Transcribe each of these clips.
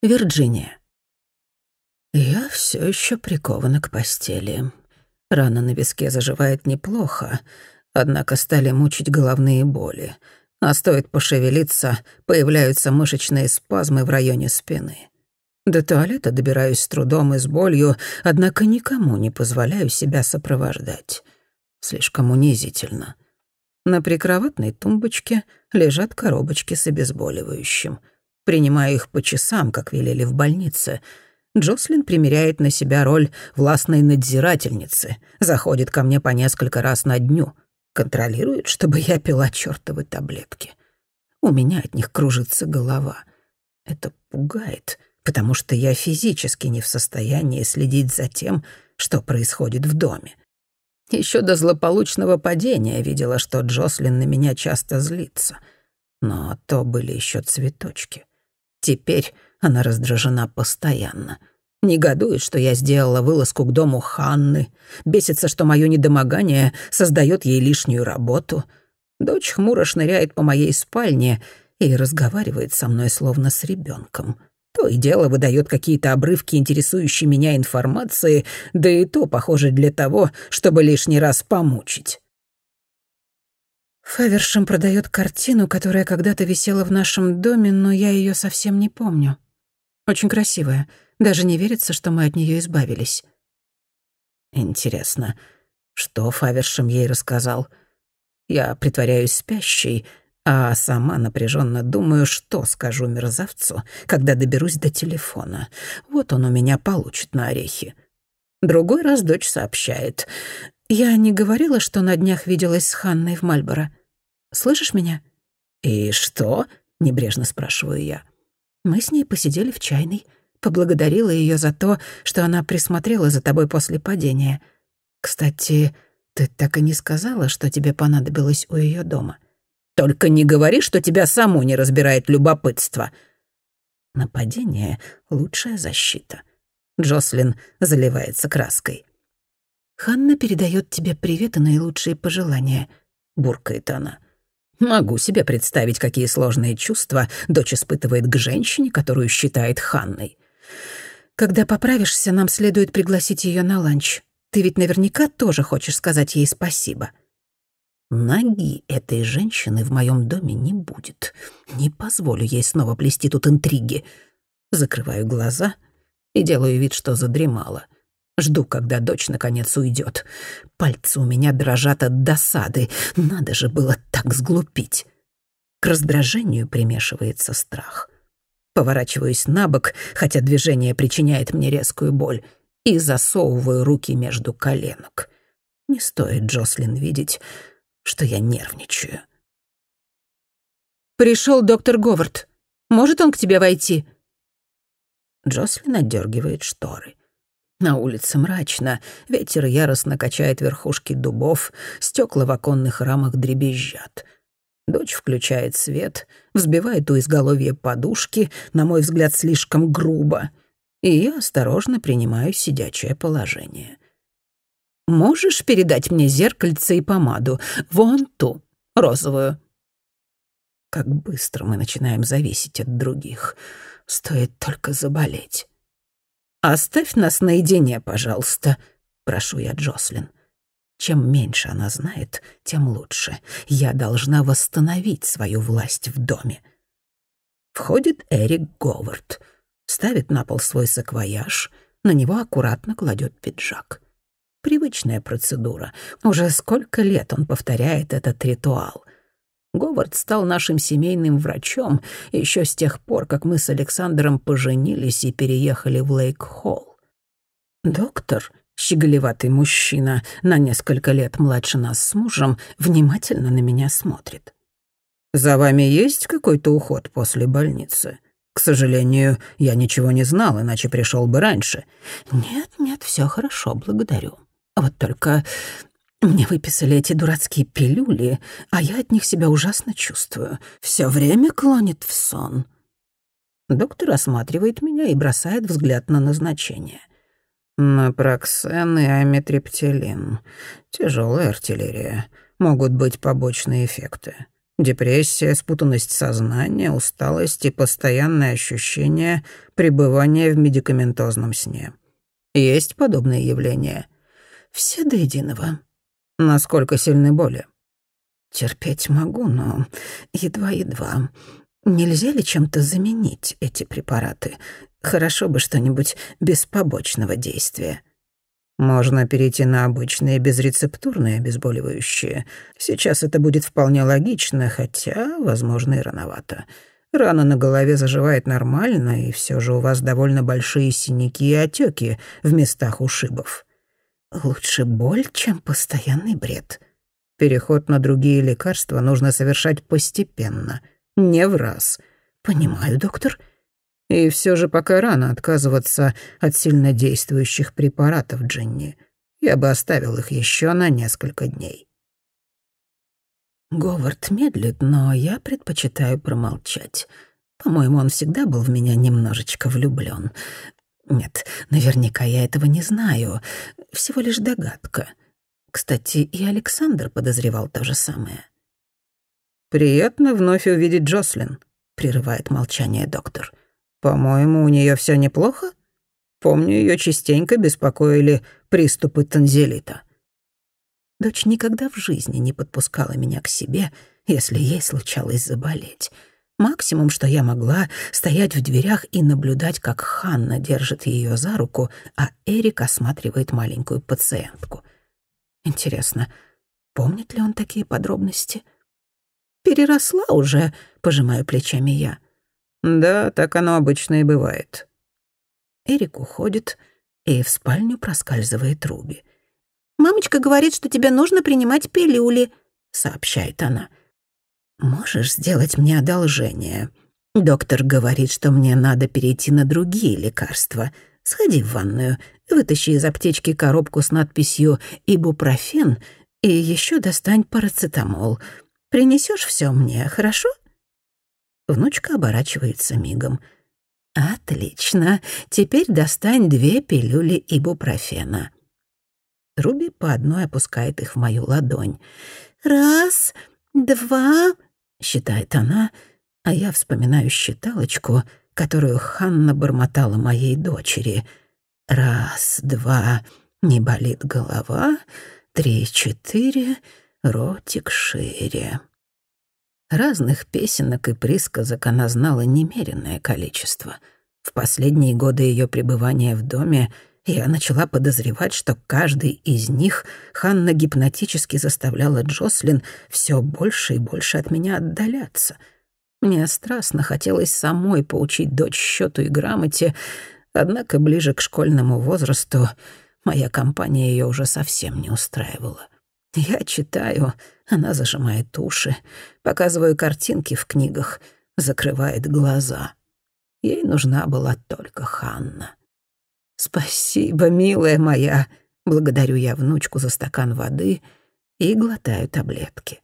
Вирджиния. Я все еще прикована к постели. Рана на виске заживает неплохо, однако стали мучить головные боли. А стоит пошевелиться, появляются мышечные спазмы в районе спины. До туалета добираюсь с трудом и с болью, однако никому не позволяю себя сопровождать. Слишком унизительно. На прикроватной тумбочке лежат коробочки с обезболивающим. Принимая их по часам, как велели в больнице, Джослин примеряет на себя роль властной надзирательницы, заходит ко мне по несколько раз на дню, контролирует, чтобы я пила чёртовы таблетки. У меня от них кружится голова. Это пугает, потому что я физически не в состоянии следить за тем, что происходит в доме. Еще до злополучного падения видела, что Джослин на меня часто злится. Но то были еще цветочки. Теперь она раздражена постоянно. Негодует, что я сделала вылазку к дому Ханны. Бесится, что мое недомогание создает ей лишнюю работу. Дочь хмуро шныряет по моей спальне и разговаривает со мной словно с ребенком. То и дело выдает какие-то обрывки интересующей меня информации, да и то, похоже, для того, чтобы лишний раз помучить. Фавершем продает картину, которая когда-то висела в нашем доме, но я ее совсем не помню. Очень красивая. Даже не верится, что мы от нее избавились. Интересно, что Фавершем ей рассказал? Я притворяюсь спящей, а сама напряженно думаю, что скажу мерзавцу, когда доберусь до телефона. Вот он у меня получит на орехи. Другой раз дочь сообщает. «Я не говорила, что на днях виделась с Ханной в Мальборо. Слышишь меня?» «И что?» — небрежно спрашиваю я. Мы с ней посидели в чайной. Поблагодарила ее за то, что она присмотрела за тобой после падения. Кстати, ты так и не сказала, что тебе понадобилось у ее дома. Только не говори, что тебя саму не разбирает любопытство. Нападение — лучшая защита. Джослин заливается краской. «Ханна передает тебе привет и наилучшие пожелания», — буркает она. «Могу себе представить, какие сложные чувства дочь испытывает к женщине, которую считает Ханной. Когда поправишься, нам следует пригласить ее на ланч. Ты ведь наверняка тоже хочешь сказать ей спасибо». Ноги этой женщины в моем доме не будет. Не позволю ей снова плести тут интриги. Закрываю глаза и делаю вид, что задремала. Жду, когда дочь наконец уйдет. Пальцы у меня дрожат от досады. Надо же было так сглупить. К раздражению примешивается страх. Поворачиваюсь на бок, хотя движение причиняет мне резкую боль, и засовываю руки между коленок. Не стоит Джослин видеть, что я нервничаю. Пришел доктор Говард. Может он к тебе войти?» Джослин отдергивает шторы. На улице мрачно, ветер яростно качает верхушки дубов, стекла в оконных рамах дребезжат. Дочь включает свет, взбивает у изголовья подушки, на мой взгляд, слишком грубо, и я осторожно принимаю сидячее положение — Можешь передать мне зеркальце и помаду? Вон ту, розовую». Как быстро мы начинаем зависеть от других. Стоит только заболеть. «Оставь нас наедине, пожалуйста», — прошу я Джослин. Чем меньше она знает, тем лучше. Я должна восстановить свою власть в доме. Входит Эрик Говард, ставит на пол свой саквояж, на него аккуратно кладет пиджак. Привычная процедура. Уже сколько лет он повторяет этот ритуал. Говард стал нашим семейным врачом еще с тех пор, как мы с Александром поженились и переехали в Лейк-Холл. Доктор, щеголеватый мужчина, на несколько лет младше нас с мужем, внимательно на меня смотрит. «За вами есть какой-то уход после больницы?» К сожалению, я ничего не знал, иначе пришел бы раньше. Нет, нет, все хорошо, благодарю. Вот только мне выписали эти дурацкие пилюли, а я от них себя ужасно чувствую. Все время клонит в сон. Доктор осматривает меня и бросает взгляд на назначение. Напроксен и амитриптилин. Тяжелая артиллерия. Могут быть побочные эффекты. Депрессия, спутанность сознания, усталость и постоянное ощущение пребывания в медикаментозном сне. Есть подобные явления? Все до единого. Насколько сильны боли? Терпеть могу, но едва-едва. Нельзя ли чем-то заменить эти препараты? Хорошо бы что-нибудь без побочного действия. Можно перейти на обычные безрецептурные обезболивающие. Сейчас это будет вполне логично, хотя, возможно, и рановато. Рана на голове заживает нормально, и все же у вас довольно большие синяки и отеки в местах ушибов. Лучше боль, чем постоянный бред. Переход на другие лекарства нужно совершать постепенно, не в раз. Понимаю, доктор. И все же пока рано отказываться от сильнодействующих препаратов, Джинни. Я бы оставил их еще на несколько дней. Говард медлит, но я предпочитаю промолчать. По-моему, он всегда был в меня немножечко влюблён. Нет, наверняка я этого не знаю. Всего лишь догадка. Кстати, и Александр подозревал то же самое. «Приятно вновь увидеть Джослин», — прерывает молчание доктор. «По-моему, у нее все неплохо? Помню, ее частенько беспокоили приступы танзелита». Дочь никогда в жизни не подпускала меня к себе, если ей случалось заболеть. Максимум, что я могла, стоять в дверях и наблюдать, как Ханна держит ее за руку, а Эрик осматривает маленькую пациентку. Интересно, помнит ли он такие подробности? «Переросла уже», — пожимаю плечами я. Да, так оно обычно и бывает. Эрик уходит, и в спальню проскальзывает Руби. «Мамочка говорит, что тебе нужно принимать пилюли», — сообщает она. «Можешь сделать мне одолжение? Доктор говорит, что мне надо перейти на другие лекарства. Сходи в ванную, вытащи из аптечки коробку с надписью «Ибупрофен» и еще достань парацетамол. Принесешь все мне, хорошо?» Внучка оборачивается мигом. «Отлично. Теперь достань две пилюли ибупрофена». Руби по одной опускает их в мою ладонь. «Раз, два...» — считает она, а я вспоминаю считалочку, которую Ханна бормотала моей дочери. «Раз, два, не болит голова, три, четыре, ротик шире». Разных песенок и присказок она знала немеренное количество. В последние годы ее пребывания в доме я начала подозревать, что каждый из них Ханна гипнотически заставляла Джослин все больше и больше от меня отдаляться. Мне страстно хотелось самой поучить дочь счету и грамоте, однако ближе к школьному возрасту моя компания ее уже совсем не устраивала. Я читаю, она зажимает уши, показываю картинки в книгах, закрывает глаза. Ей нужна была только Ханна. «Спасибо, милая моя», — благодарю я внучку за стакан воды и глотаю таблетки.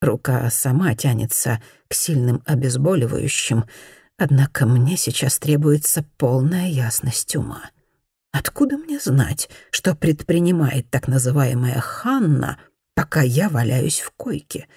Рука сама тянется к сильным обезболивающим, однако мне сейчас требуется полная ясность ума. Откуда мне знать, что предпринимает так называемая Ханна, пока я валяюсь в койке?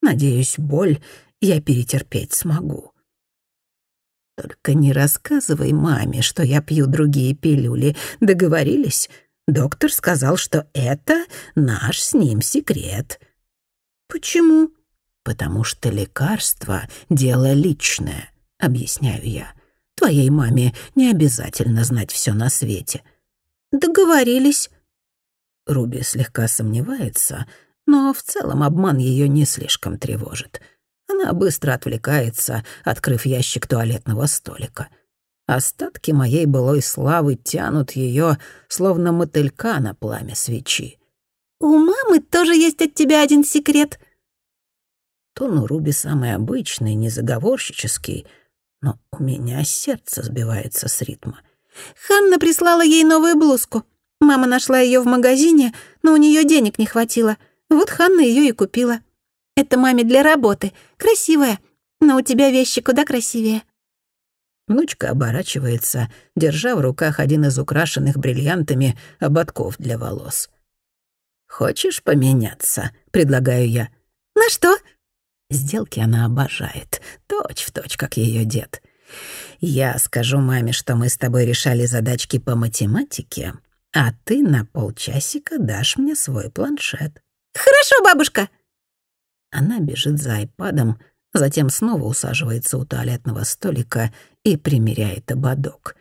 Надеюсь, боль я перетерпеть смогу. Только не рассказывай маме, что я пью другие пилюли. Договорились? Доктор сказал, что это наш с ним секрет. Почему? Потому что лекарство — дело личное, объясняю я. Твоей маме не обязательно знать все на свете». «Договорились». Руби слегка сомневается, но в целом обман ее не слишком тревожит. Она быстро отвлекается, открыв ящик туалетного столика. Остатки моей былой славы тянут ее, словно мотылька на пламя свечи. «У мамы тоже есть от тебя один секрет». Тон у Руби самый обычный, незаговорщический — но у меня сердце сбивается с ритма. Ханна прислала ей новую блузку. Мама нашла ее в магазине, но у нее денег не хватило. Вот Ханна ее и купила. Это маме для работы. Красивая. Но у тебя вещи куда красивее. Внучка оборачивается, держа в руках один из украшенных бриллиантами ободков для волос. «Хочешь поменяться?» — предлагаю я. «На что?» Сделки она обожает, точь в точь, как ее дед. Я скажу маме, что мы с тобой решали задачки по математике, а ты на полчасика дашь мне свой планшет. Хорошо, бабушка. Она бежит за айпадом, затем снова усаживается у туалетного столика и примеряет ободок.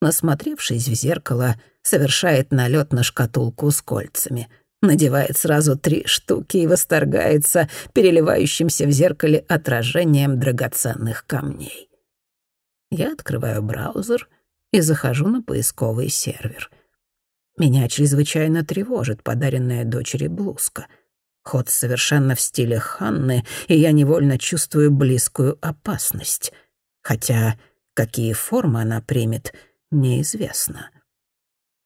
Насмотревшись в зеркало, совершает налет на шкатулку с кольцами — надевает сразу три штуки и восторгается переливающимся в зеркале отражением драгоценных камней. Я открываю браузер и захожу на поисковый сервер. Меня чрезвычайно тревожит подаренная дочери блузка. Ход совершенно в стиле Ханны, и я невольно чувствую близкую опасность. Хотя какие формы она примет, неизвестно.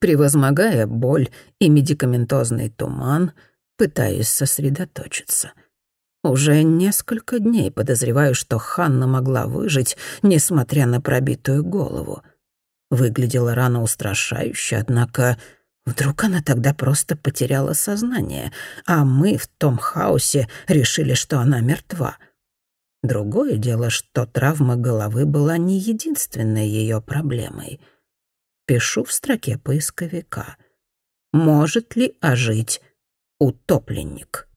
Превозмогая боль и медикаментозный туман, пытаюсь сосредоточиться. Уже несколько дней подозреваю, что Ханна могла выжить, несмотря на пробитую голову. Выглядела рана устрашающе, однако вдруг она тогда просто потеряла сознание, а мы в том хаосе решили, что она мертва. Другое дело, что травма головы была не единственной ее проблемой — пишу в строке поисковика. Может ли ожить утопленник?